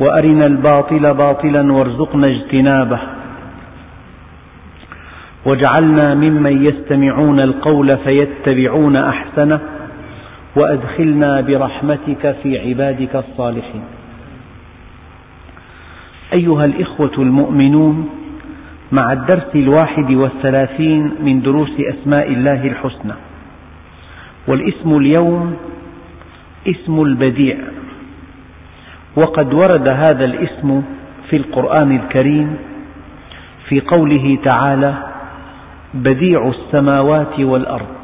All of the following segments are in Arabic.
وأرنا الباطل باطلا وارزقنا اجتنابه. واجعلنا ممن يستمعون القول فيتبعون أحسنه وأدخلنا برحمتك في عبادك الصالحين. أيها الإخوة المؤمنون مع الدرس الواحد والثلاثين من دروس أسماء الله الحسنى والاسم اليوم اسم البديع. وقد ورد هذا الاسم في القرآن الكريم في قوله تعالى بديع السماوات والأرض.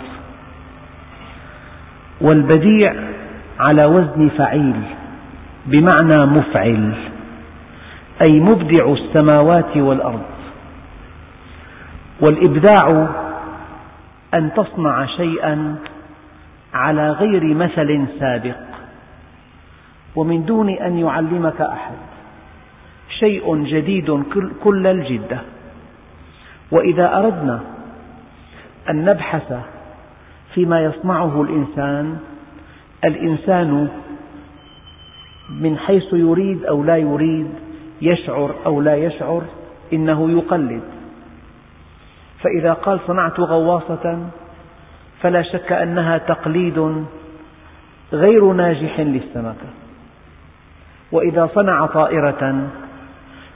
والبديع على وزن فعيل بمعنى مفعل أي مبدع السماوات والأرض. والإبداع أن تصنع شيئا على غير مثل سابق. ومن دون أن يعلمك أحد. شيء جديد كل الجدة. وإذا أردنا أن نبحث فيما يصنعه الإنسان الإنسان من حيث يريد أو لا يريد يشعر أو لا يشعر إنه يقلد. فإذا قال صنعت غواصة فلا شك أنها تقليد غير ناجح للسمكة. وإذا صنع طائرة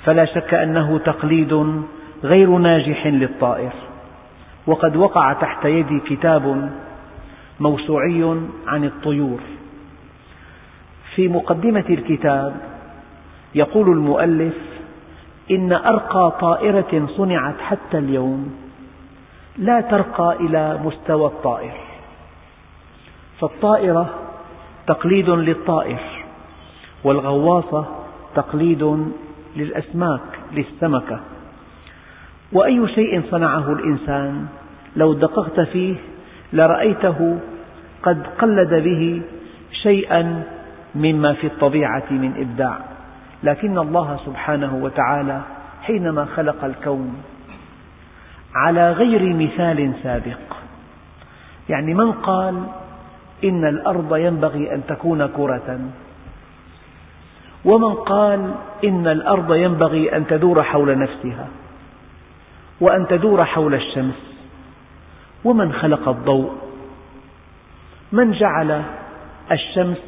فلا شك أنه تقليد غير ناجح للطائر. وقد وقع تحت يدي كتاب موسوعي عن الطيور. في مقدمة الكتاب يقول المؤلف إن أرقى طائرة صنعت حتى اليوم لا ترقى إلى مستوى الطائر. فالطائرة تقليد للطائر. والغواصة تقليد للأسماك للسمكة. وأي شيء صنعه الإنسان لو دققت فيه لرأيته قد قلد به شيئا مما في الطبيعة من إبداع. لكن الله سبحانه وتعالى حينما خلق الكون على غير مثال سابق يعني من قال إن الأرض ينبغي أن تكون كرة؟ ومن قال إن الأرض ينبغي أن تدور حول نفسها وأن تدور حول الشمس ومن خلق الضوء من جعل الشمس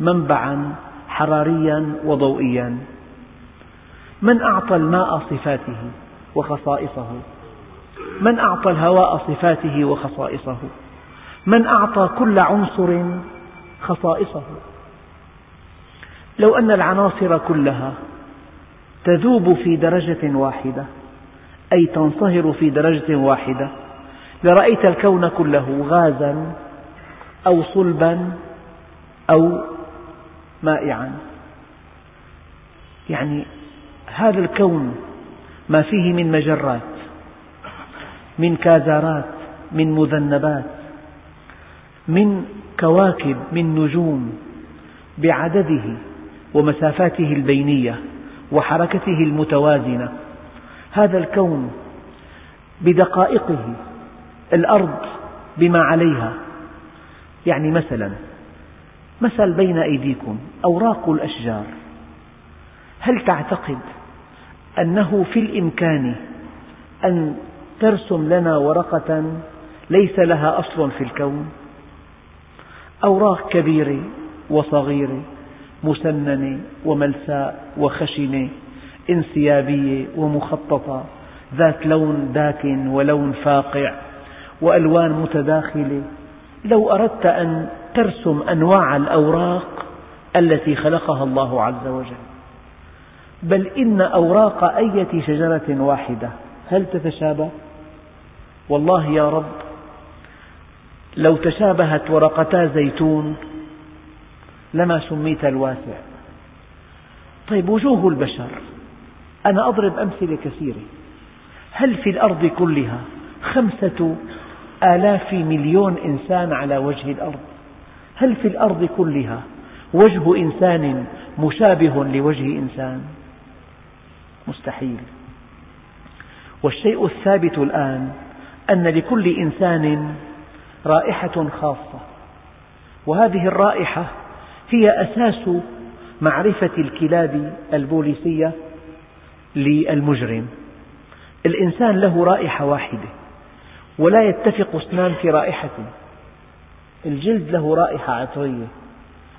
منبعا حراريا وضوئيا من أعطى الماء صفاته وخصائصه من أعطى الهواء صفاته وخصائصه من أعطى كل عنصر خصائصه لو أن العناصر كلها تذوب في درجة واحدة أي تنصهر في درجة واحدة لرأيت الكون كله غازا أو صلبا أو مائعا. يعني هذا الكون ما فيه من مجرات من كازارات من مذنبات من كواكب من نجوم بعدده. ومسافاته البينية وحركته المتوازنة. هذا الكون بدقائقه الأرض بما عليها. يعني مثلا مثل بين أيديكم أوراق الأشجار. هل تعتقد أنه في الإمكان أن ترسم لنا ورقة ليس لها أصل في الكون؟ أوراق كبيرة وصغيرة مسننة وملساء وخشنة انسيابية ومخططة ذات لون داكن ولون فاقع وألوان متداخلة لو أردت أن ترسم أنواع الأوراق التي خلقها الله عز وجل بل إن أوراق أية شجرة واحدة هل تتشابه؟ والله يا رب لو تشابهت ورقتا زيتون لما سميت الواسع. طيب وجوه البشر؟ أنا أضرب أمثلة كثيرة. هل في الأرض كلها خمسة آلاف مليون إنسان على وجه الأرض؟ هل في الأرض كلها وجه إنسان مشابه لوجه إنسان؟ مستحيل. والشيء الثابت الآن أن لكل إنسان رائحة خاصة وهذه الرائحة هي أساس معرفة الكلاب البوليسية للمجرم. الإنسان له رائحة واحدة ولا يتفق اثنان في رائحته الجلد له رائحة عطرية.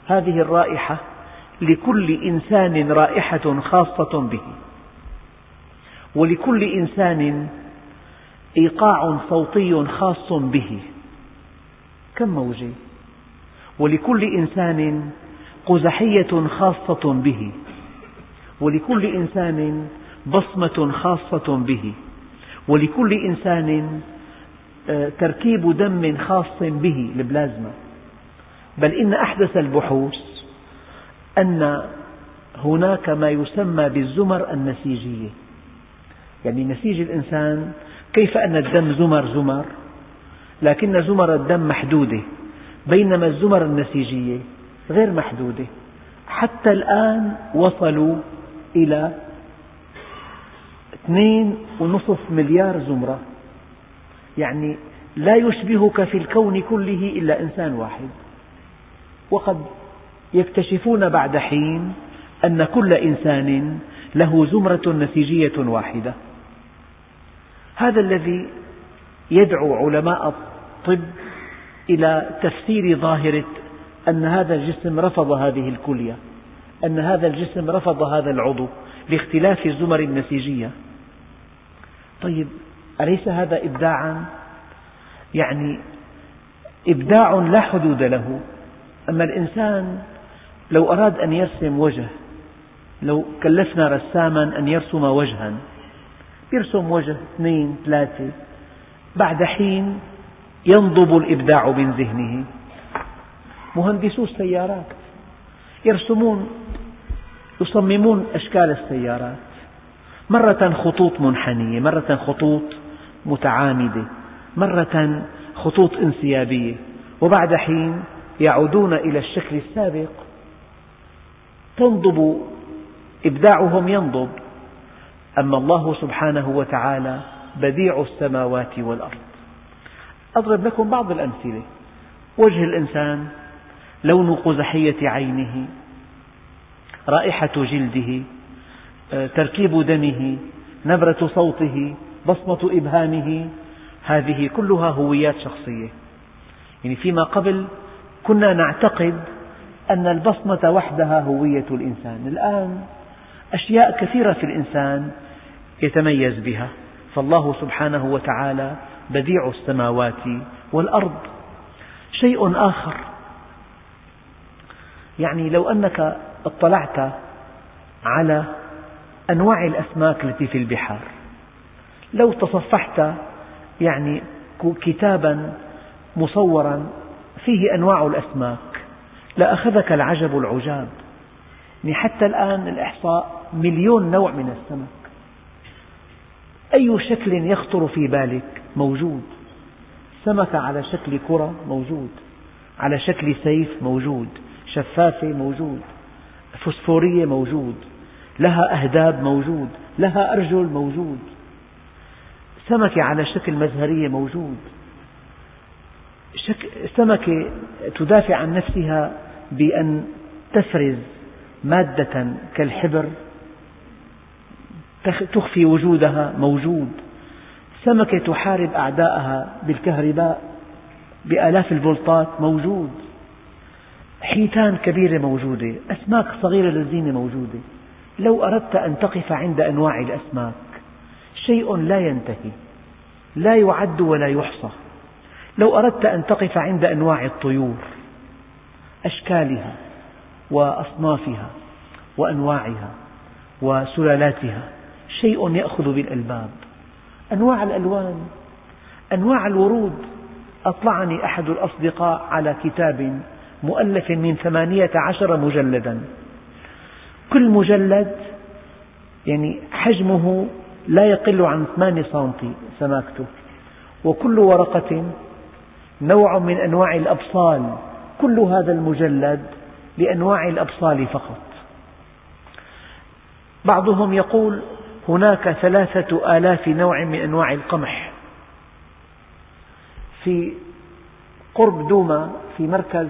هذه الرائحة لكل إنسان رائحة خاصة به. ولكل إنسان إيقاع صوتي خاص به. كم موجة؟ ولكل إنسان قزحية خاصة به ولكل إنسان بصمة خاصة به ولكل إنسان آه، تركيب دم خاص به البلازما بل إن أحدث البحوث أن هناك ما يسمى بالزمر النسيجية. يعني نسيج الإنسان كيف أن الدم زمر زمر لكن زمر الدم محدودة بينما الزمر النسيجية غير محدودة. حتى الآن وصلوا إلى اثنين ونصف مليار زمرة. يعني لا يشبهك في الكون كله إلا إنسان واحد. وقد يكتشفون بعد حين أن كل إنسان له زمرة نسيجية واحدة. هذا الذي يدعو علماء الطب إلى تفسير ظاهرة أن هذا الجسم رفض هذه الكلية أن هذا الجسم رفض هذا العضو لاختلاف الزمر النسيجية. طيب أليس هذا إبداعا؟ يعني إبداع لا حدود له. أما الإنسان لو أراد أن يرسم وجه لو كلفنا رساما أن يرسم وجها يرسم وجه اثنين ثلاثة بعد حين ينضب الإبداع من ذهنه. مهندسو السيارات. يرسمون يصممون أشكال السيارات. مرة خطوط منحنية مرة خطوط متعامدة مرة خطوط انسيابية. وبعد حين يعودون إلى الشكل السابق. تنضب إبداعهم ينضب. أما الله سبحانه وتعالى بديع السماوات والأرض. أضرب لكم بعض الأمثلة. وجه الإنسان لون قزحية عينه رائحة جلده تركيب دمه نبرة صوته بصمة إبهامه هذه كلها هويات شخصية. يعني فيما قبل كنا نعتقد أن البصمة وحدها هوية الإنسان. الآن أشياء كثيرة في الإنسان يتميز بها. فالله سبحانه وتعالى بديع السماوات والأرض. شيء آخر يعني لو أنك اطلعت على أنواع الأسماك التي في البحار لو تصفحت يعني كتابا مصورا فيه أنواع الأسماك لأخذك العجب العجاب. يعني حتى الآن الإحصاء مليون نوع من السمك. أي شكل يخطر في بالك؟ موجود. سمكة على شكل كرة؟ موجود. على شكل سيف؟ موجود. شفافة موجود فسفورية موجود لها أهداب موجود لها أرجل موجود. سمكة على شكل مزهرية موجود. سمكة تدافع عن نفسها بأن تفرز مادة كالحبر تخفي وجودها موجود. سمكة تحارب أعداءها بالكهرباء بآلاف الفولتات موجود. حيتان كبيرة موجودة أسماك صغيرة لذيذة موجودة. لو أردت أن تقف عند أنواع الأسماك شيء لا ينتهي لا يعد ولا يحصى. لو أردت أن تقف عند أنواع الطيور أشكالها وأصنافها وأنواعها وسلالاتها شيء يأخذ بالألباب. أنواع الألوان أنواع الورود. أطلعني أحد الأصدقاء على كتاب مؤلف من ثمانية عشر مجلدا. كل مجلد يعني حجمه لا يقل عن 8 سنتي سماكته وكل ورقة نوع من أنواع الأبصال كل هذا المجلد لأنواع الأبصال فقط. بعضهم يقول هناك ثلاثة آلاف نوع من أنواع القمح. في قرب دوما في مركز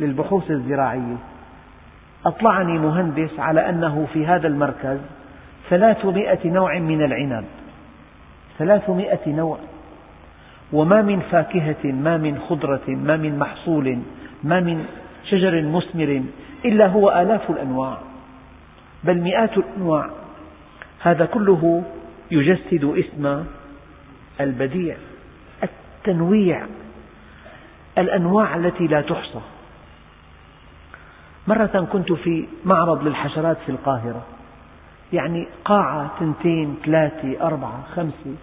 للبحوث الزراعية. أطلعني مهندس على أنه في هذا المركز ثلاثمائة نوع من العنب. ثلاثمائة نوع. وما من فاكهة ما من خضرة ما من محصول ما من شجر مثمر إلا هو آلاف الأنواع. بل مئات الأنواع. هذا كله يجسد اسم البديع التنويع الأنواع التي لا تحصى. مرة كنت في معرض للحشرات في القاهرة. يعني قاعة تنتين ثلاثة أربعة خمسة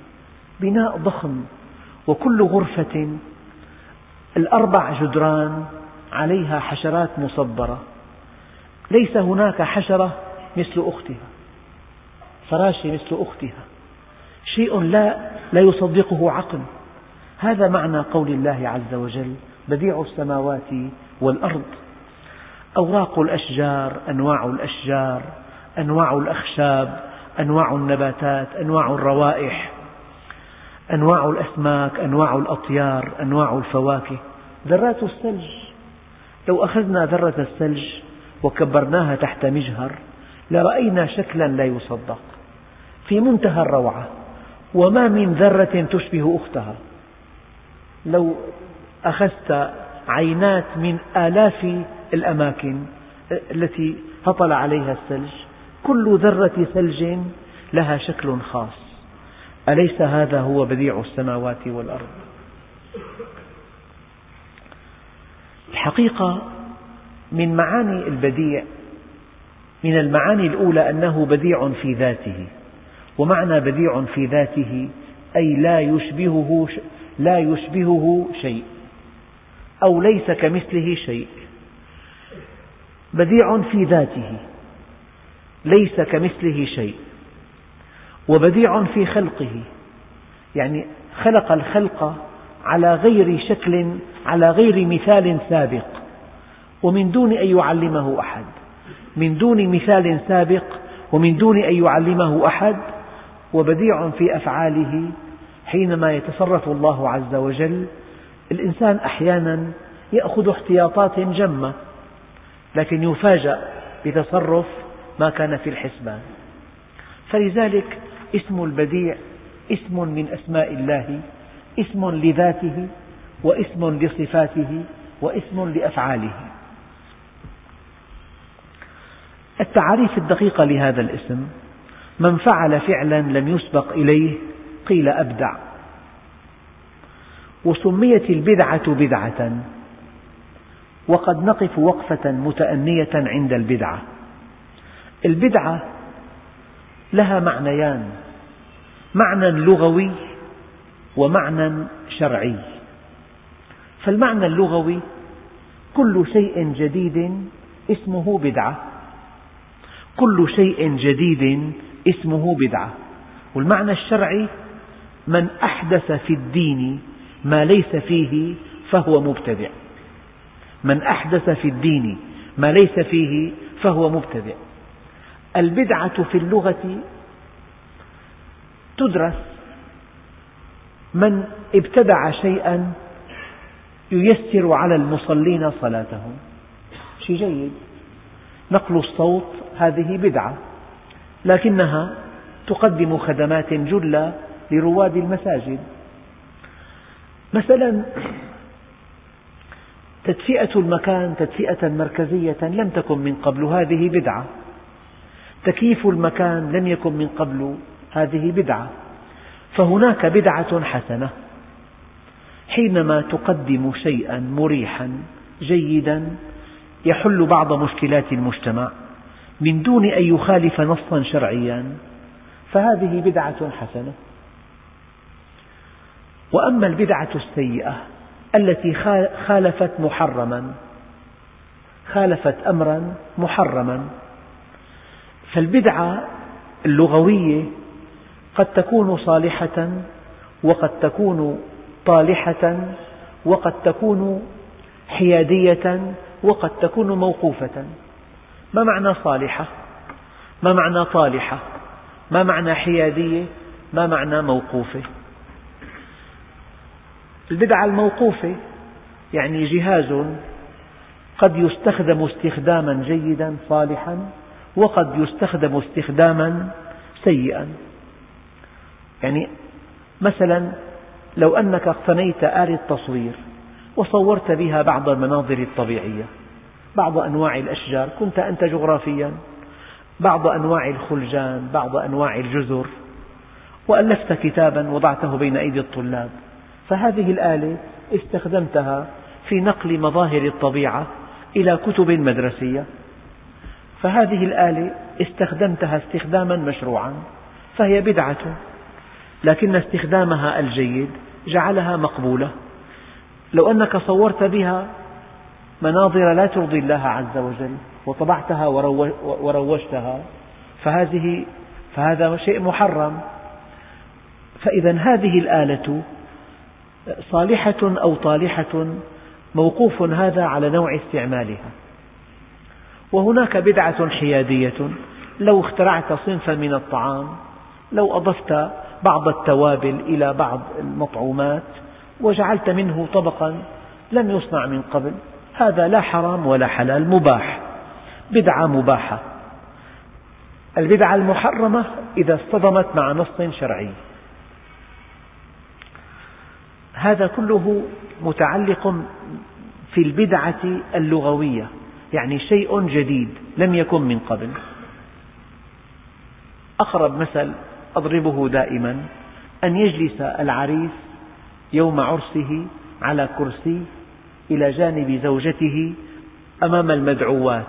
بناء ضخم وكل غرفة الأربع جدران عليها حشرات مصبرة. ليس هناك حشرة مثل أختها فراشة مثل أختها. شيء لا, لا يصدقه عقل. هذا معنى قول الله عز وجل بديع السماوات والأرض. أوراق الأشجار أنواع الأشجار أنواع الأخشاب أنواع النباتات أنواع الروائح أنواع الأسماك أنواع الأطيار أنواع الفواكه. ذرات الثلج. لو أخذنا ذرة الثلج وكبرناها تحت مجهر لرأينا شكلا لا يصدق. في منتهى الروعة. وما من ذرة تشبه أختها. لو أخذت عينات من آلاف الأماكن التي هطل عليها الثلج. كل ذرة ثلج لها شكل خاص. أليس هذا هو بديع السماوات والأرض؟ الحقيقة من معاني البديع من المعاني الأولى أنه بديع في ذاته. ومعنى بديع في ذاته أي لا يشبهه لا يشبهه شيء أو ليس كمثله شيء. بديع في ذاته ليس كمثله شيء وبديع في خلقه يعني خلق الخلق على غير شكل على غير مثال سابق ومن دون أن يعلمه أحد من دون مثال سابق ومن دون أن يعلمه أحد وبديع في أفعاله حينما يتصرف الله عز وجل الإنسان أحيانا يأخذ احتياطات جمة. لكن يفاجأ بتصرف ما كان في الحسبان. فلذلك اسم البديع اسم من أسماء الله اسم لذاته واسم لصفاته واسم لأفعاله. التعاريف الدقيقة لهذا الاسم من فعل فعلا لم يسبق إليه قيل أبدع. وسميت البدعة بدعة. وقد نقف وقفة متأنية عند البدعة. البدعة لها معنيان معنى لغوي ومعنى شرعي. فالمعنى اللغوي كل شيء جديد اسمه بدعة. كل شيء جديد اسمه بدعة. والمعنى الشرعي من أحدث في الدين ما ليس فيه فهو مبتدع. من أحدث في الدين ما ليس فيه فهو مبتدع. البدعة في اللغة تدرس من ابتدع شيئا ييسر على المصلين صلاتهم. شيء جيد. نقل الصوت هذه بدعة لكنها تقدم خدمات جلة لرواد المساجد. مثلا تدفئة المكان تدفئة مركزية لم تكن من قبل هذه بدعة. تكييف المكان لم يكن من قبل هذه بدعة. فهناك بدعة حسنة. حينما تقدم شيئا مريحا جيدا يحل بعض مشكلات المجتمع. من دون أن يخالف نصا شرعيا. فهذه بدعة حسنة. وأما البدعة السيئة التي خالفت محرما. خالفت أمرا محرما. فالبدعة اللغوية قد تكون صالحة وقد تكون طالحة وقد تكون حيادية وقد تكون موقوفة. ما معنى صالحة؟ ما معنى طالحة؟ ما معنى حيادية؟ ما معنى موقوفة؟ البدعة الموقوفة. يعني جهاز قد يستخدم استخداما جيدا صالحا وقد يستخدم استخداما سيئا. يعني مثلا لو أنك اقتنيت آلة تصوير وصورت بها بعض المناظر الطبيعية بعض أنواع الأشجار كنت أنت جغرافيا بعض أنواع الخلجان بعض أنواع الجزر وألفت كتابا وضعته بين أيدي الطلاب. فهذه الآلة استخدمتها في نقل مظاهر الطبيعة إلى كتب مدرسية. فهذه الآلة استخدمتها استخداما مشروعا فهي بدعة لكن استخدامها الجيد جعلها مقبولة. لو أنك صورت بها مناظر لا ترضي الله عز وجل وطبعتها وروجتها فهذه فهذا شيء محرم. فإذا هذه الآلة صالحة أو طالحة موقوف هذا على نوع استعمالها. وهناك بدعة حيادية. لو اخترعت صنفا من الطعام لو أضفت بعض التوابل إلى بعض المطعومات وجعلت منه طبقا لم يصنع من قبل هذا لا حرام ولا حلال مباح بدعة مباحة. البدعة المحرمة إذا اصطدمت مع نص شرعي. هذا كله متعلق في البدعة اللغوية يعني شيء جديد لم يكن من قبل. أقرب مثل أضربه دائما أن يجلس العريس يوم عرسه على كرسي إلى جانب زوجته أمام المدعوات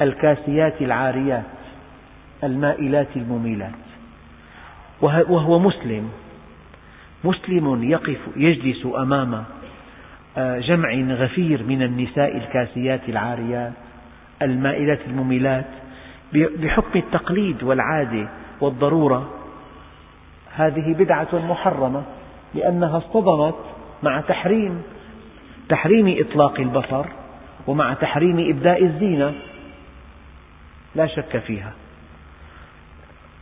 الكاسيات العاريات المائلات المميلات. وهو مسلم. مسلم يقف يجلس أمام آه، جمع غفير من النساء الكاسيات العاريات المائلات المميلات بحكم التقليد والعادة والضرورة. هذه بدعة محرمة لأنها اصطدمت مع تحريم تحريم إطلاق البصر ومع تحريم إبداء الزينة. لا شك فيها.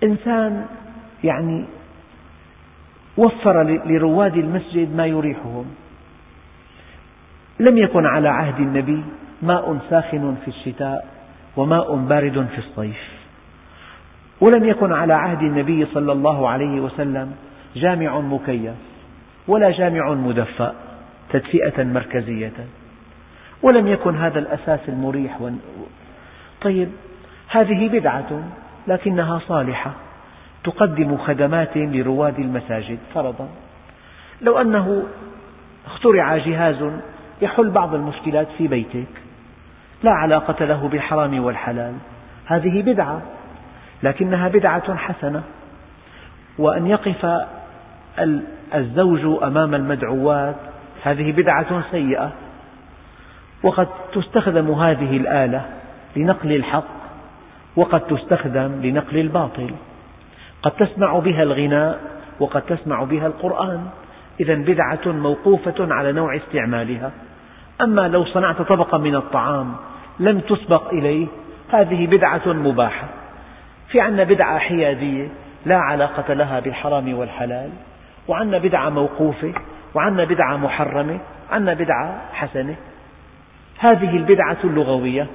إنسان يعني وفر لرواد المسجد ما يريحهم. لم يكن على عهد النبي ماء ساخن في الشتاء وماء بارد في الصيف. ولم يكن على عهد النبي صلى الله عليه وسلم جامع مكيف ولا جامع مدفأ تدفئة مركزية. ولم يكن هذا الأساس المريح طيب هذه بدعة لكنها صالحة. تقدم خدمات لرواد المساجد فرضا. لو أنه اخترع جهاز يحل بعض المشكلات في بيتك لا علاقة له بالحرام والحلال. هذه بدعة لكنها بدعة حسنة. وأن يقف الزوج أمام المدعوات هذه بدعة سيئة. وقد تستخدم هذه الآلة لنقل الحق وقد تستخدم لنقل الباطل. قد تسمع بها الغناء وقد تسمع بها القرآن. إذا بدعة موقوفة على نوع استعمالها. أما لو صنعت طبقا من الطعام لم تسبق إليه هذه بدعة مباحة. في عنا بدعة حيادية لا علاقة لها بالحرام والحلال وعنا بدعة موقوفة وعنا بدعة محرمة عنا بدعة حسنة. هذه البدعة اللغوية.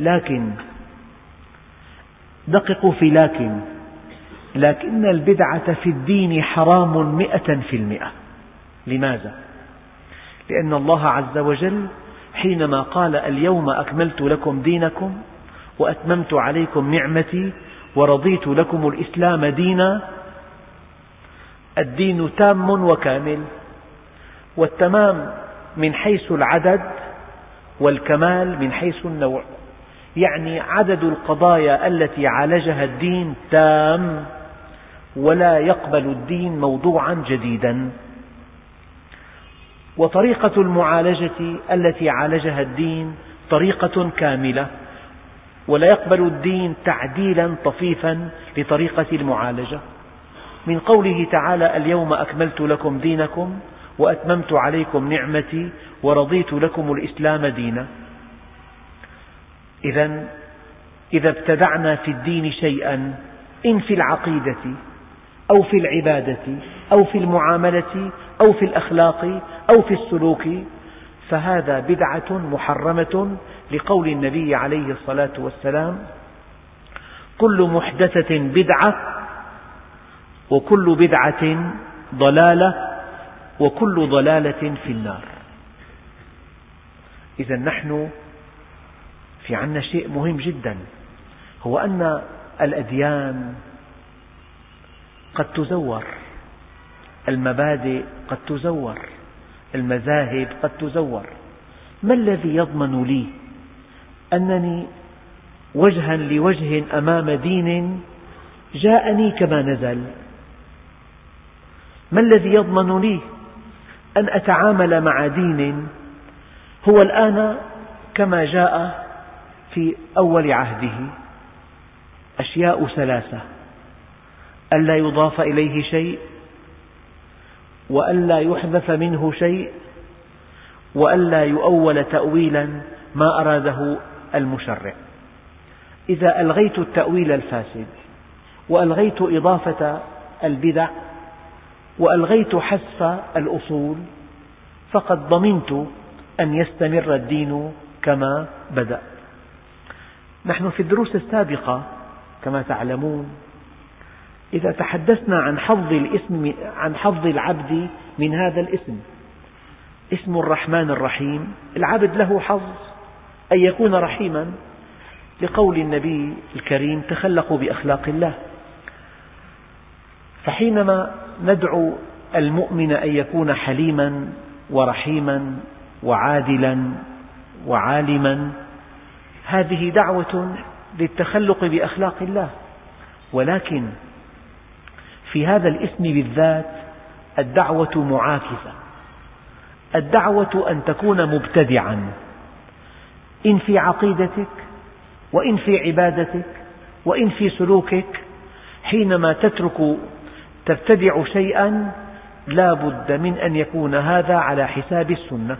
لكن دققوا في لكن. لكن البدعة في الدين حرام مئة في المئة. لماذا؟ لأن الله عز وجل حينما قال اليوم أكملت لكم دينكم وأتممت عليكم نعمتي ورضيت لكم الإسلام دينا الدين تام وكامل والتمام من حيث العدد والكمال من حيث النوع. يعني عدد القضايا التي عالجها الدين تام. ولا يقبل الدين موضوعا جديدا. وطريقة المعالجة التي عالجها الدين طريقة كاملة ولا يقبل الدين تعديلا طفيفا لطريقة المعالجة. من قوله تعالى اليوم أكملت لكم دينكم وأتممت عليكم نعمتي ورضيت لكم الإسلام دينا. إذا إذا ابتدعنا في الدين شيئا إن في العقيدة أو في العبادة أو في المعاملة أو في الأخلاق أو في السلوك فهذا بدعة محرمة لقول النبي عليه الصلاة والسلام كل محدثة بدعة وكل بدعة ضلالة وكل ضلالة في النار. إذا نحن في عنا شيء مهم جدا هو أن الأديان قد تزور. المبادئ قد تزور. المذاهب قد تزور. ما الذي يضمن لي أنني وجها لوجه أمام دين جاءني كما نزل؟ ما الذي يضمن لي أن أتعامل مع دين هو الآن كما جاء في أول عهده؟ أشياء ثلاثة. ألا يضاف إليه شيء وألا يحذف منه شيء وألا يؤول تأويلا ما أراده المشرع. إذا ألغيت التأويل الفاسد وألغيت إضافة البدع وألغيت حذف الأصول فقد ضمنت أن يستمر الدين كما بدأ. نحن في الدروس السابقة كما تعلمون إذا تحدثنا عن حظ الاسم عن حظ العبد من هذا الاسم اسم الرحمن الرحيم. العبد له حظ أن يكون رحيما. لقول النبي الكريم تخلقوا بأخلاق الله. فحينما ندعو المؤمن أن يكون حليما ورحيما وعادلا وعالما هذه دعوة للتخلق بأخلاق الله. ولكن في هذا الاسم بالذات الدعوة معاكسة. الدعوة أن تكون مبتدعا. إن في عقيدتك وإن في عبادتك وإن في سلوكك حينما تترك تبتدع شيئا لا بد من أن يكون هذا على حساب السنة.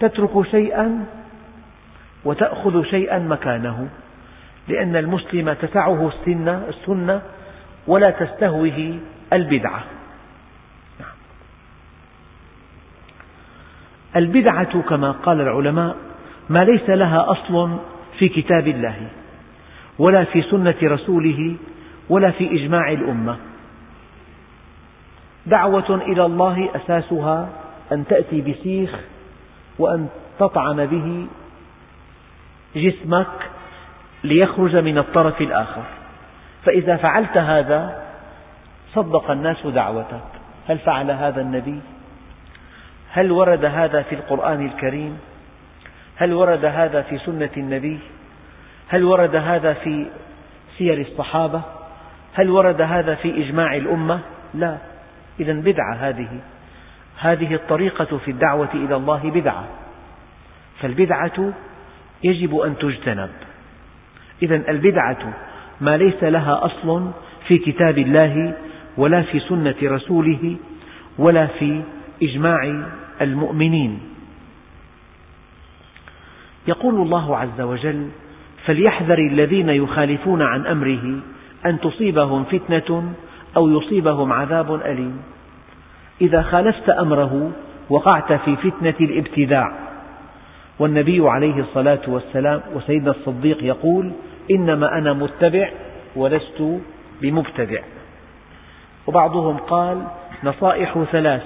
تترك شيئا وتأخذ شيئا مكانه لأن المسلم تسعه السنة, ولا تستهوه البدعة. البدعة كما قال العلماء ما ليس لها أصل في كتاب الله ولا في سنة رسوله ولا في إجماع الأمة. دعوة إلى الله أساسها أن تأتي بسيخ وأن تطعن به جسمك ليخرج من الطرف الآخر. فإذا فعلت هذا صدق الناس دعوتك هل فعل هذا النبي؟ هل ورد هذا في القرآن الكريم؟ هل ورد هذا في سنة النبي؟ هل ورد هذا في سير الصحابة؟ هل ورد هذا في إجماع الأمة؟ لا، إذا بدعة هذه، هذه الطريقة في الدعوة إلى الله بدعة، فالبدعة يجب أن تجتنب، إذا البدعة ما ليس لها أصل في كتاب الله ولا في سنة رسوله ولا في إجماع المؤمنين. يقول الله عز وجل فليحذر الذين يخالفون عن أمره أن تصيبهم فتنة أو يصيبهم عذاب أليم. إذا خالفت أمره وقعت في فتنة الابتداع. والنبي عليه الصلاة والسلام وسيدنا الصديق يقول إنما أنا متبع ولست بمبتدع. وبعضهم قال نصائح ثلاث.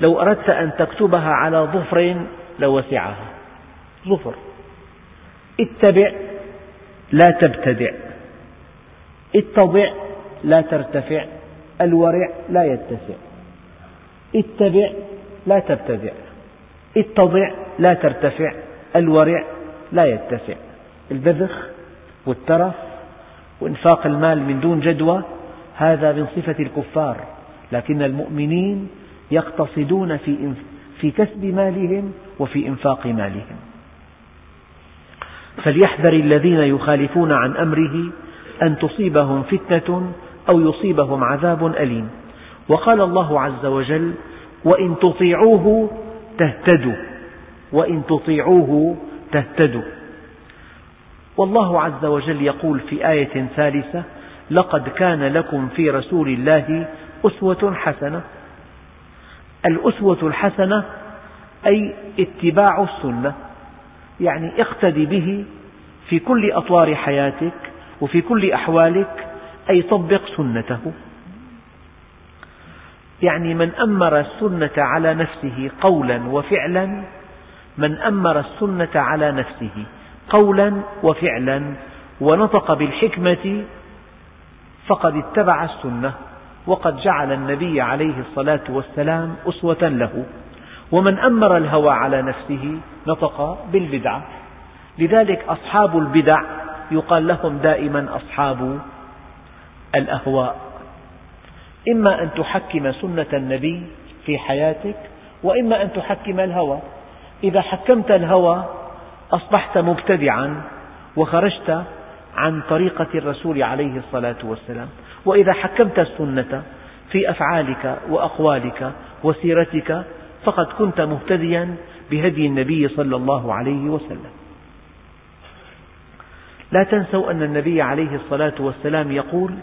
لو أردت أن تكتبها على ظفر لوسعها. ظفر. اتبع لا تبتدع. اتضع لا ترتفع. الورع لا يتسع. اتبع لا تبتدع. اتضع لا ترتفع. الورع لا يتسع. البذخ والترف وإنفاق المال من دون جدوى هذا من صفة الكفار. لكن المؤمنين يقتصدون في في كسب مالهم وفي إنفاق مالهم. فليحذر الذين يخالفون عن أمره أن تصيبهم فتنة أو يصيبهم عذاب أليم. وقال الله عز وجل وإن تطيعوه تهتدوا وإن تطيعوه تهتدوا. والله عز وجل يقول في آية ثالثة لقد كان لكم في رسول الله أسوة حسنة. الأسوة الحسنة أي اتباع السنة يعني اقتدي به في كل أطوار حياتك وفي كل أحوالك أي طبق سنته. يعني من أمر السنة على نفسه قولا وفعلا من أمر السنة على نفسه قولا وفعلا ونطق بالحكمة فقد اتبع السنة وقد جعل النبي عليه الصلاة والسلام أسوة له. ومن أمر الهوى على نفسه نطق بالبدعة لذلك أصحاب البدع يقال لهم دائما أصحاب الأهواء. إما أن تحكم سنة النبي في حياتك وإما أن تحكم الهوى. إذا حكمت الهوى أصبحت مبتدعا وخرجت عن طريقة الرسول عليه الصلاة والسلام. وإذا حكمت السنة في أفعالك وأقوالك وسيرتك فقد كنت مهتديا بهدي النبي صلى الله عليه وسلم. لا تنسوا أن النبي عليه الصلاة والسلام يقول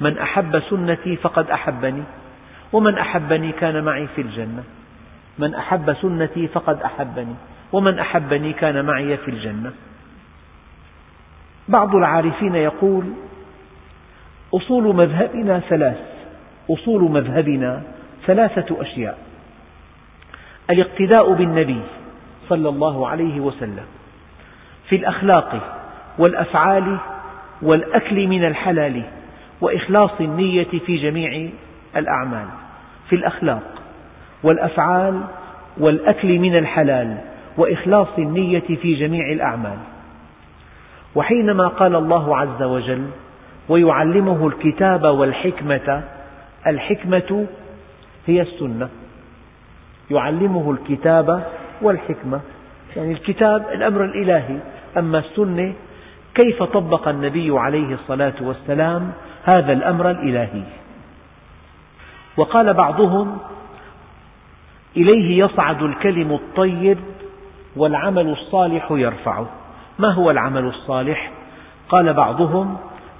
من أحب سنتي فقد أحبني ومن أحبني كان معي في الجنة. من أحب سنتي فقد أحبني. ومن أحبني كان معي في الجنة. بعض العارفين يقول أصول مذهبنا ثلاث أصول مذهبنا ثلاثة أشياء. الاقتداء بالنبي صلى الله عليه وسلم في الأخلاق والأفعال والأكل من الحلال وإخلاص النية في جميع الأعمال في الأخلاق والأفعال والأكل من الحلال وإخلاص النية في جميع الأعمال. وحينما قال الله عز وجل ويعلمه الكتاب والحكمة الحكمة هي السنة. يعلمه الكتاب والحكمة. يعني الكتاب الأمر الإلهي. أما السنة كيف طبق النبي عليه الصلاة والسلام هذا الأمر الإلهي؟ وقال بعضهم إليه يصعد الكلم الطيب والعمل الصالح يرفعه ما هو العمل الصالح؟ قال بعضهم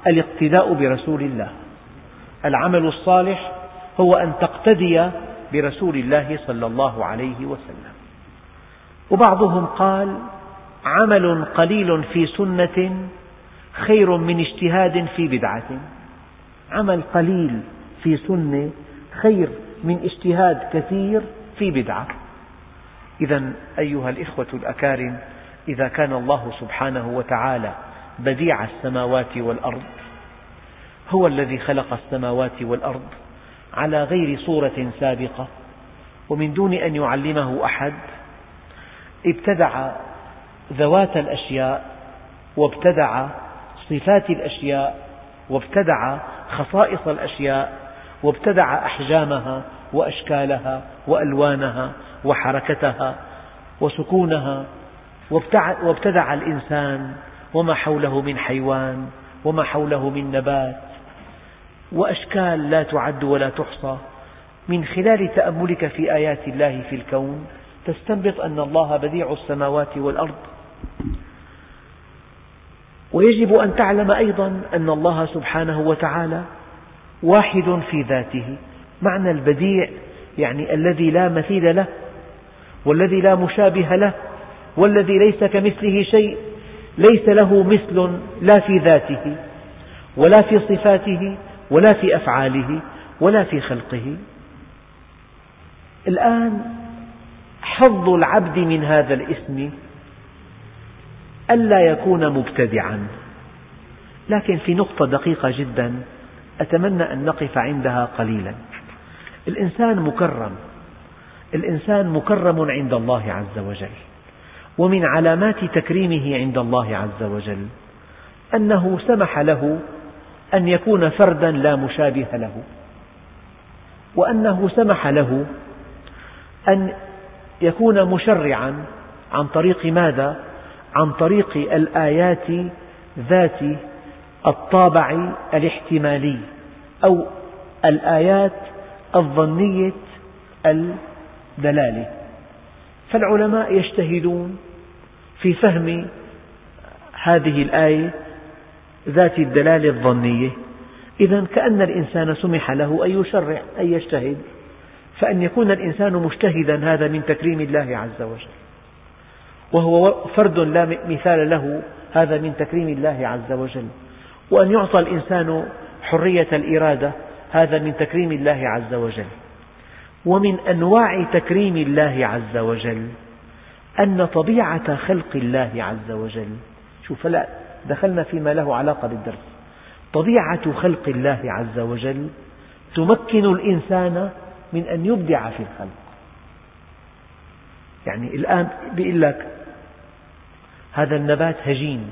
الاقتداء برسول الله. العمل الصالح هو أن تقتدي برسول الله صلى الله عليه وسلم. وبعضهم قال عمل قليل في سنة خير من اجتهاد في بدعة. عمل قليل في سنة خير من اجتهاد كثير في بدعة. إذا أيها الإخوة الأكارم إذا كان الله سبحانه وتعالى بديع السماوات والأرض هو الذي خلق السماوات والأرض على غير صورة سابقة ومن دون أن يعلمه أحد ابتدع ذوات الأشياء وابتدع صفات الأشياء وابتدع خصائص الأشياء وابتدع أحجامها وأشكالها وألوانها وحركتها وسكونها وابتدع الإنسان وما حوله من حيوان وما حوله من نبات وأشكال لا تعد ولا تحصى. من خلال تأملك في آيات الله في الكون تستنبط أن الله بديع السماوات والأرض. ويجب أن تعلم أيضا أن الله سبحانه وتعالى واحد في ذاته. معنى البديع يعني الذي لا مثيل له والذي لا مشابه له والذي ليس كمثله شيء ليس له مثل لا في ذاته ولا في صفاته ولا في أفعاله ولا في خلقه. الآن حظ العبد من هذا الاسم ألا يكون مبتدعا. لكن في نقطة دقيقة جدا أتمنى أن نقف عندها قليلا. الإنسان مكرم. الإنسان مكرم عند الله عز وجل ومن علامات تكريمه عند الله عز وجل أنه سمح له أن يكون فردا لا مشابه له وأنه سمح له أن يكون مشرعا عن طريق ماذا؟ عن طريق الآيات ذات الطابع الاحتمالي أو الآيات الظنية الدلالة فالعلماء يجتهدون في فهم هذه الآية ذات الدلالة الظنية. إذا كأن الإنسان سمح له أن يشرع أن يجتهد فأن يكون الإنسان مجتهدا هذا من تكريم الله عز وجل. وهو فرد لا مثال له هذا من تكريم الله عز وجل. وأن يعطى الإنسان حرية الإرادة هذا من تكريم الله عز وجل. ومن أنواع تكريم الله عز وجل أن طبيعة خلق الله عز وجل. شوف لا دخلنا فيما له علاقة بالدرس. طبيعة خلق الله عز وجل تمكن الإنسان من أن يبدع في الخلق. يعني الآن بيقول لك هذا النبات هجين.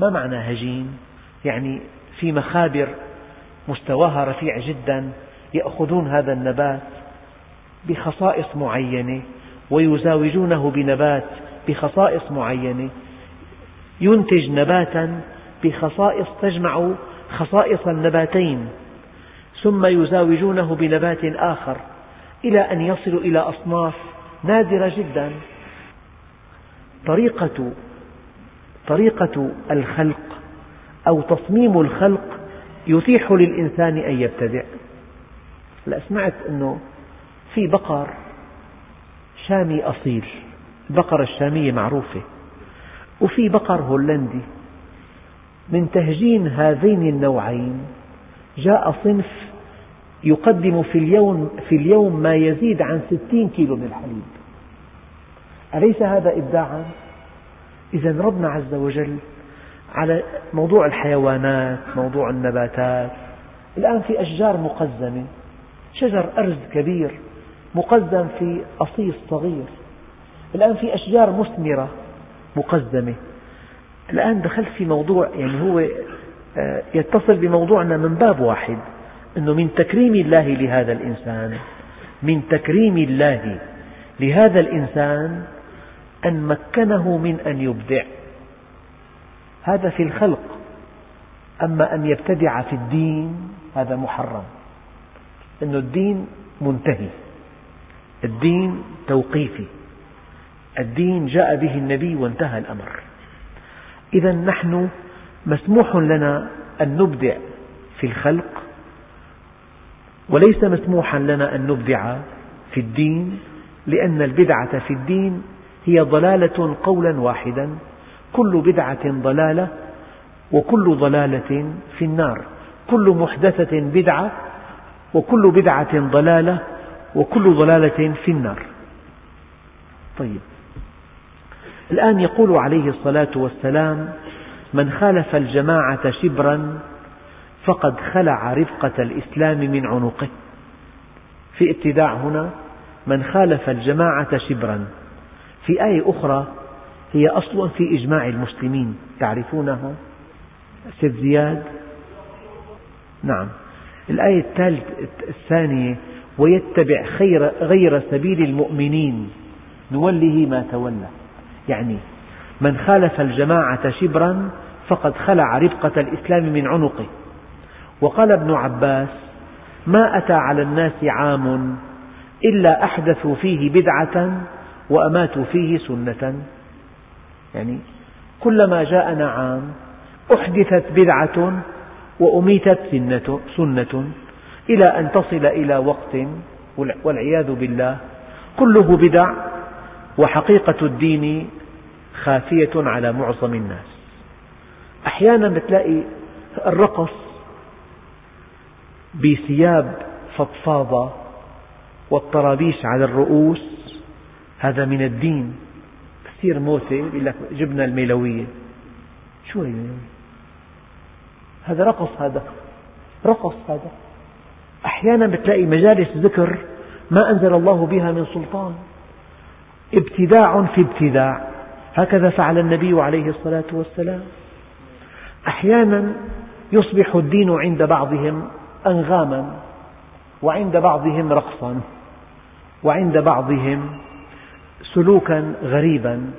ما معنى هجين؟ يعني في مخابر مستواها رفيع جدا يأخذون هذا النبات بخصائص معينة ويزاوجونه بنبات بخصائص معينة. ينتج نباتا بخصائص تجمع خصائص النباتين ثم يزاوجونه بنبات آخر إلى أن يصلوا إلى أصناف نادرة جدا. طريقة طريقة الخلق أو تصميم الخلق يتيح للإنسان أن يبتدع. لا سمعت أنه في بقر شامي أصيل. البقرة الشامية معروفة. وفي بقر هولندي. من تهجين هذين النوعين جاء صنف يقدم في اليوم, في اليوم ما يزيد عن ستين كيلو من الحليب. أليس هذا إبداعا؟ إذا ربنا عز وجل على موضوع الحيوانات موضوع النباتات. الآن في أشجار مقزمة. شجر أرز كبير. مقزم في أصيص صغير. الآن في أشجار مثمرة مقزمة. الآن دخلت في موضوع يعني هو آه، يتصل بموضوعنا من باب واحد أنه من تكريم الله لهذا الإنسان من تكريم الله لهذا الإنسان أن مكنه من أن يبدع. هذا في الخلق. أما أن يبتدع في الدين هذا محرم. أن الدين منتهي. الدين توقيفي. الدين جاء به النبي وانتهى الأمر. إذا نحن مسموح لنا أن نبدع في الخلق وليس مسموحا لنا أن نبدع في الدين لأن البدعة في الدين هي ضلالة قولا واحدا كل بدعة ضلالة وكل ضلالة في النار كل محدثة بدعة وكل بدعة ضلالة وكل ضلالة في النار. طيب. الآن يقول عليه الصلاة والسلام من خالف الجماعة شبرا فقد خلع رفقة الإسلام من عنقه. في ابتداع هنا من خالف الجماعة شبرا. في آية أخرى هي أصل في إجماع المسلمين. تعرفونها سيد زياد؟ نعم. الآية الثانية ويتبع خير غير سبيل المؤمنين. نوله ما تولى. يعني من خالف الجماعة شبرا فقد خلع رفقة الإسلام من عنقه. وقال ابن عباس ما أتى على الناس عام إلا أحدثوا فيه بدعة وأماتوا فيه سنة. يعني كلما جاءنا عام أحدثت بدعة وأميتت سنة. إلى أن تصل إلى وقت والعياذ بالله كله بدع وحقيقة الدين خافية على معظم الناس. أحيانا تلاقي الرقص بثياب فضفاضة والطرابيش على الرؤوس هذا من الدين. تصير موتة يقول لك جبنا الميلوية. شو هي هذا رقص هذا رقص هذا. أحيانا بتلاقي مجالس ذكر ما أنزل الله بها من سلطان. ابتداع في ابتداع. هكذا فعل النبي عليه الصلاة والسلام. أحيانا يصبح الدين عند بعضهم أنغاما وعند بعضهم رقصا وعند بعضهم سلوكا غريبا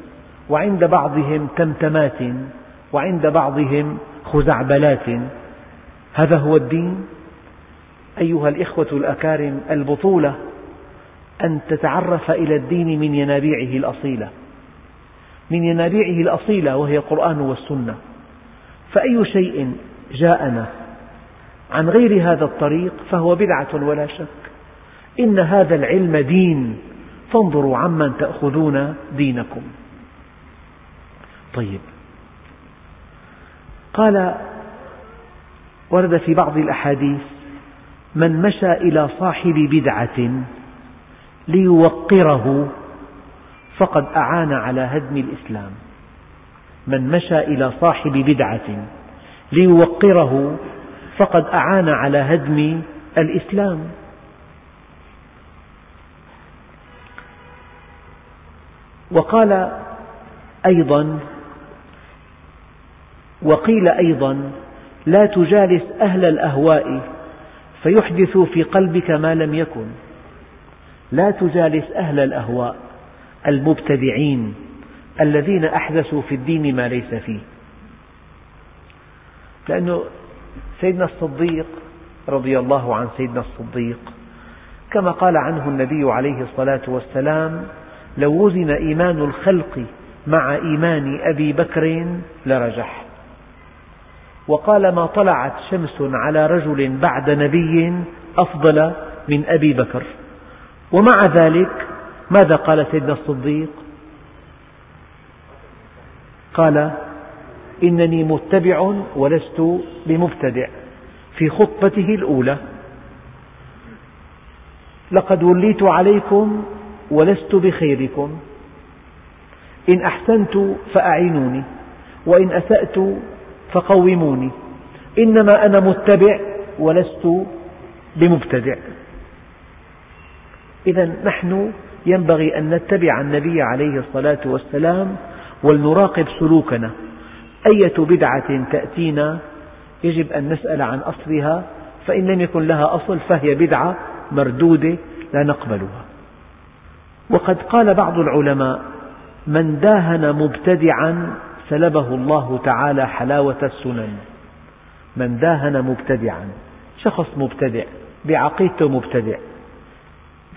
وعند بعضهم تمتمات وعند بعضهم خزعبلات. هذا هو الدين؟ أيها الإخوة الأكارم البطولة أن تتعرف إلى الدين من ينابيعه الأصيلة. من ينابيعه الأصيلة وهي القرآن والسنة. فأي شيء جاءنا عن غير هذا الطريق فهو بدعة ولا شك. إن هذا العلم دين. فانظروا عمن تأخذون دينكم. طيب. قال ورد في بعض الأحاديث من مشى إلى صاحب بدعة ليوقره فقد أعان على هدم الإسلام. من مشى إلى صاحب بدعة ليوقره فقد أعان على هدم الإسلام. وقال أيضا وقيل أيضا لا تجالس أهل الأهواء فيحدثوا في قلبك ما لم يكن. لا تجالس أهل الأهواء المبتدعين الذين أحدثوا في الدين ما ليس فيه. لأنه سيدنا الصديق رضي الله عن سيدنا الصديق كما قال عنه النبي عليه الصلاة والسلام لو وزن إيمان الخلق مع إيمان أبي بكر لرجح. وقال ما طلعت شمس على رجل بعد نبي أفضل من أبي بكر. ومع ذلك ماذا قال سيدنا الصديق؟ قال إنني متبع ولست بمبتدع في خطبته الأولى. لقد وليت عليكم ولست بخيركم. إن أحسنت فأعينوني وإن أسأت فقوموني. إنما أنا متبع ولست بمبتدع. إذا نحن ينبغي أن نتبع النبي عليه الصلاة والسلام ولنراقب سلوكنا. أية بدعة تأتينا؟ يجب أن نسأل عن أصلها فإن لم يكن لها أصل فهي بدعة مردودة لا نقبلها. وقد قال بعض العلماء من داهن مبتدعا سلبه الله تعالى حلاوة السنن. من داهن مبتدعا شخص مبتدع بعقيدته مبتدع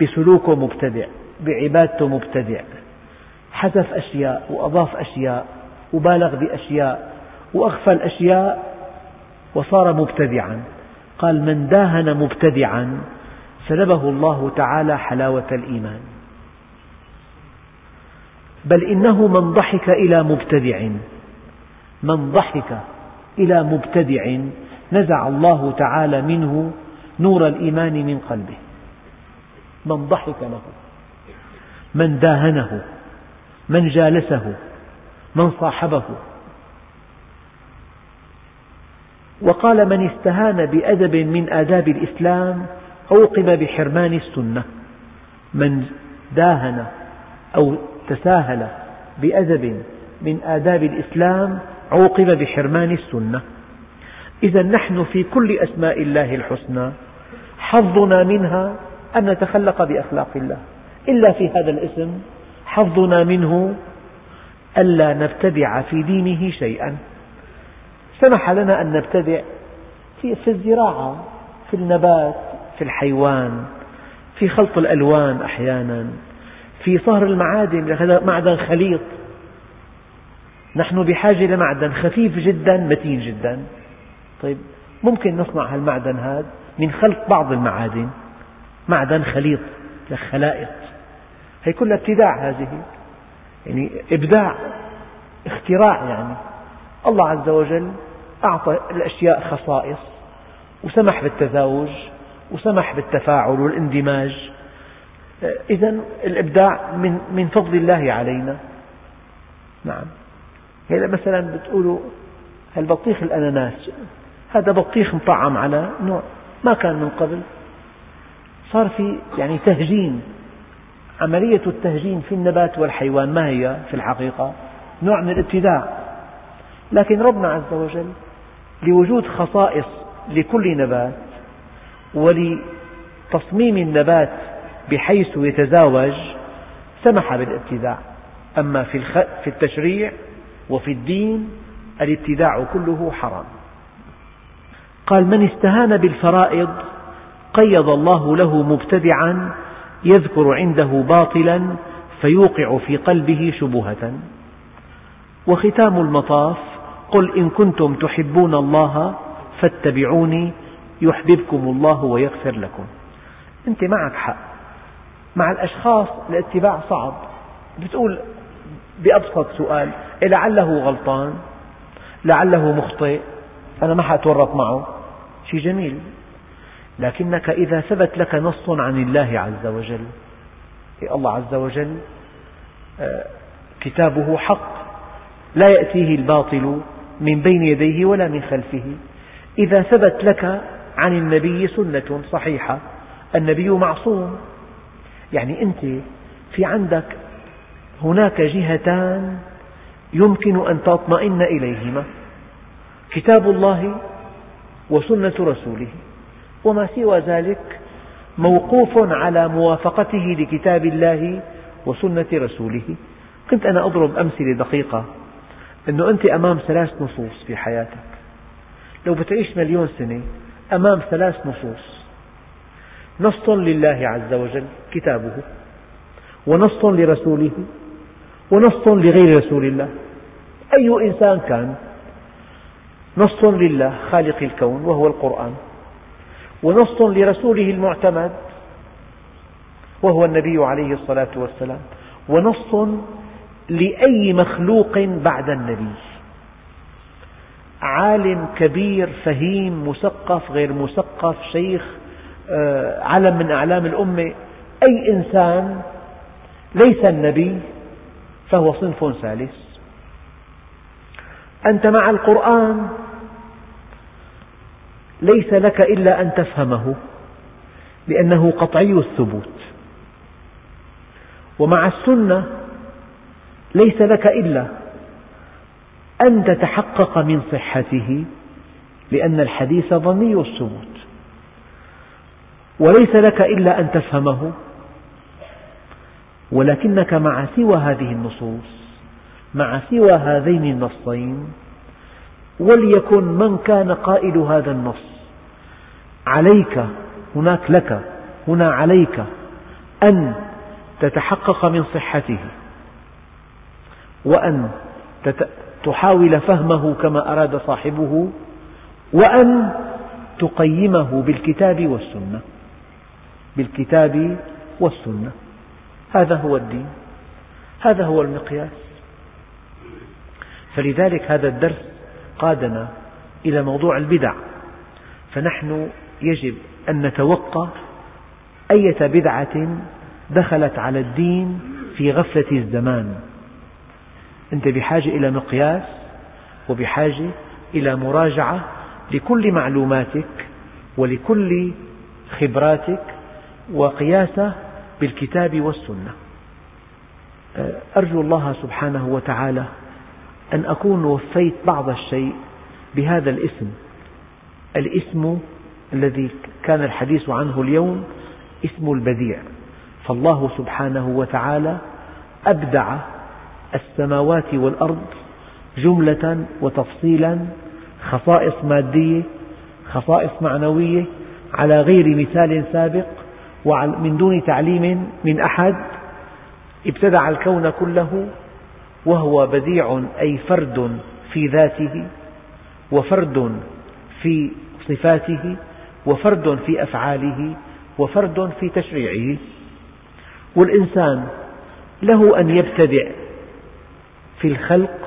بسلوكه مبتدع بعبادته مبتدع حذف أشياء وأضاف أشياء وبالغ بأشياء وأغفل أشياء وصار مبتدعا. قال من داهن مبتدعا سلبه الله تعالى حلاوة الإيمان. بل إنه من ضحك إلى مبتدع. من ضحك إلى مبتدع. نزع الله تعالى منه نور الإيمان من قلبه. من ضحك له من داهنه من جالسه من صاحبه. وقال من استهان بأدب من آداب الإسلام عوقب بحرمان السنة. من داهن أو تساهل بأدب من آداب الإسلام عوقب بحرمان السنة. إذا نحن في كل أسماء الله الحسنى حظنا منها أن نتخلق بأخلاق الله. إلا في هذا الاسم حظنا منه ألا نبتدع في دينه شيئا. سمح لنا أن نبتدع في الزراعة في النبات في الحيوان في خلط الألوان أحيانا. في صهر المعادن هذا معدن خليط. نحن بحاجة لمعدن خفيف جدا متين جدا. طيب ممكن نصنع المعدن هذا من خلط بعض المعادن. معدن خليط خلائط هي كلها ابتداع هذه. يعني إبداع اختراع يعني. الله عز وجل أعطى الأشياء خصائص وسمح بالتزاوج وسمح بالتفاعل والإندماج. إذا الإبداع من من فضل الله علينا. نعم. هذا مثلا بتقولوا البطيخ الأناناس. هذا بطيخ مطعم على نوع ما كان من قبل. صار في يعني تهجين. عملية التهجين في النبات والحيوان ما هي في الحقيقة؟ نوع من الابتداع. لكن ربنا عز وجل لوجود خصائص لكل نبات ولتصميم النبات بحيث يتزاوج سمح بالابتداع. أما في التشريع وفي الدين الابتداع كله حرام. قال من استهان بالفرائض قيض الله له مبتدعا يذكر عنده باطلا فيوقع في قلبه شبهة. وختام المطاف قل إن كنتم تحبون الله فاتبعوني يحببكم الله ويغفر لكم. أنت معك حق. مع الأشخاص الاتباع صعب. بتقول بأبسط سؤال إيه لعله غلطان؟ لعله مخطئ؟ أنا ما حأتورط معه. شيء جميل. لكنك إذا ثبت لك نص عن الله عز وجل. الله عز وجل؟ آه، كتابه حق. لا يأتيه الباطل من بين يديه ولا من خلفه. إذا ثبت لك عن النبي سنة صحيحة النبي معصوم. يعني أنت في عندك هناك جهتان يمكن أن تطمئن إليهما. كتاب الله وسنة رسوله. وما سوى ذلك موقوف على موافقته لكتاب الله وسنة رسوله. كنت أنا أضرب أمثلة دقيقة أنه أنت أمام ثلاث نصوص في حياتك. لو بتعيش مليون سنة أمام ثلاث نصوص. نص لله عز وجل. كتابه ونص لرسوله ونص لغير رسول الله. أي إنسان كان نص لله خالق الكون وهو القرآن ونص لرسوله المعتمد وهو النبي عليه الصلاة والسلام ونص لأي مخلوق بعد النبي. عالم كبير فهيم مثقف غير مثقف شيخ آه، علم من أعلام الأمة. أي إنسان ليس النبي فهو صنف ثالث. أنت مع القرآن ليس لك إلا أن تفهمه لأنه قطعي الثبوت. ومع السنة ليس لك إلا أن تتحقق من صحته لأن الحديث ظني الثبوت. وليس لك إلا أن تفهمه ولكنك مع سوى هذه النصوص مع سوى هذين النصين وليكن من كان قائل هذا النص عليك هناك لك هنا عليك أن تتحقق من صحته وأن تحاول فهمه كما أراد صاحبه وأن تقيمه بالكتاب والسنة بالكتاب والسنة. هذا هو الدين هذا هو المقياس. فلذلك هذا الدرس قادنا إلى موضوع البدع. فنحن يجب أن نتوقع أية بدعة دخلت على الدين في غفلة الزمان. أنت بحاجة إلى مقياس وبحاجة إلى مراجعة لكل معلوماتك ولكل خبراتك وقياسة بالكتاب والسنة. أرجو الله سبحانه وتعالى أن أكون وفيت بعض الشيء بهذا الاسم. الاسم الذي كان الحديث عنه اليوم اسم البديع. فالله سبحانه وتعالى أبدع السماوات والأرض جملة وتفصيلا خصائص مادية خصائص معنوية على غير مثال سابق. ومن دون تعليم من أحد ابتدع الكون كله وهو بديع أي فرد في ذاته وفرد في صفاته وفرد في أفعاله وفرد في تشريعه. والإنسان له أن يبتدع في الخلق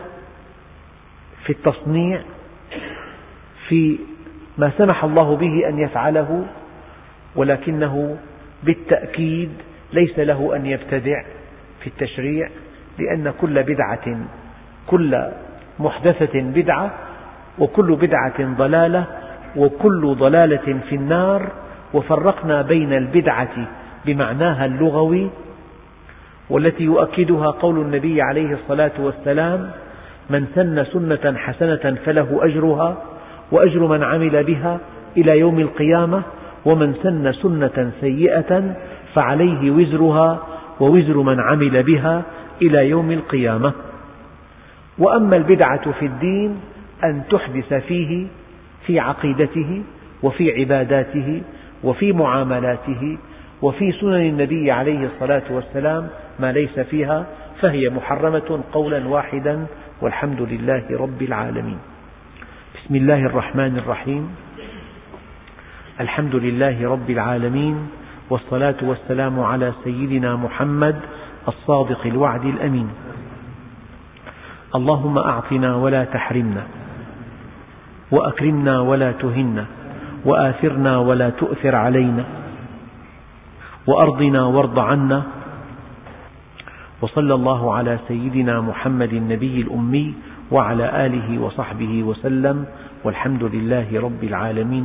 في التصنيع في ما سمح الله به أن يفعله ولكنه بالتأكيد ليس له أن يبتدع في التشريع لأن كل بدعة كل محدثة بدعة وكل بدعة ضلالة وكل ضلالة في النار وفرقنا بين البدعة بمعناها اللغوي والتي يؤكدها قول النبي عليه الصلاة والسلام من سن سنة حسنة فله أجرها وأجر من عمل بها إلى يوم القيامة ومن سن سنة سيئة فعليه وزرها ووزر من عمل بها إلى يوم القيامة. وأما البدعة في الدين أن تحدث فيه في عقيدته وفي عباداته وفي معاملاته وفي سنن النبي عليه الصلاة والسلام ما ليس فيها فهي محرمة قولا واحدا والحمد لله رب العالمين. بسم الله الرحمن الرحيم. الحمد لله رب العالمين والصلاة والسلام على سيدنا محمد الصادق الوعد الأمين. اللهم أعطنا ولا تحرمنا وأكرمنا ولا تهنا وآثرنا ولا تؤثر علينا وأرضنا وارض عنا وصلى الله على سيدنا محمد النبي الأمي وعلى آله وصحبه وسلم والحمد لله رب العالمين.